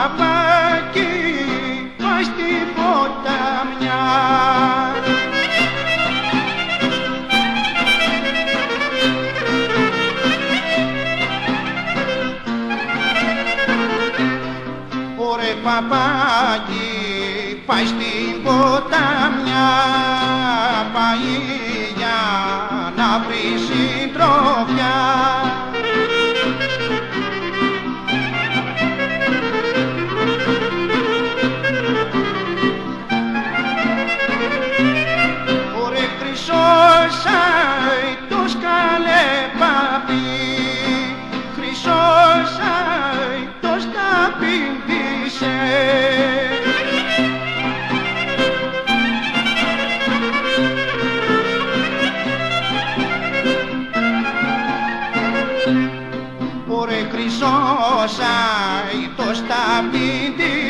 παπάκι πας στην ποταμιά Ωρε παπάκι πάει στην ποταμιά πάει για να βρεις συντροφιά το σταμπίδι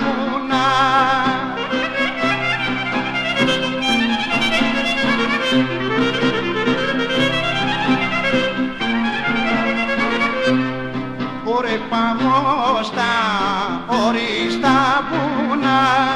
Ωρε παγώστα, οριστά πουνά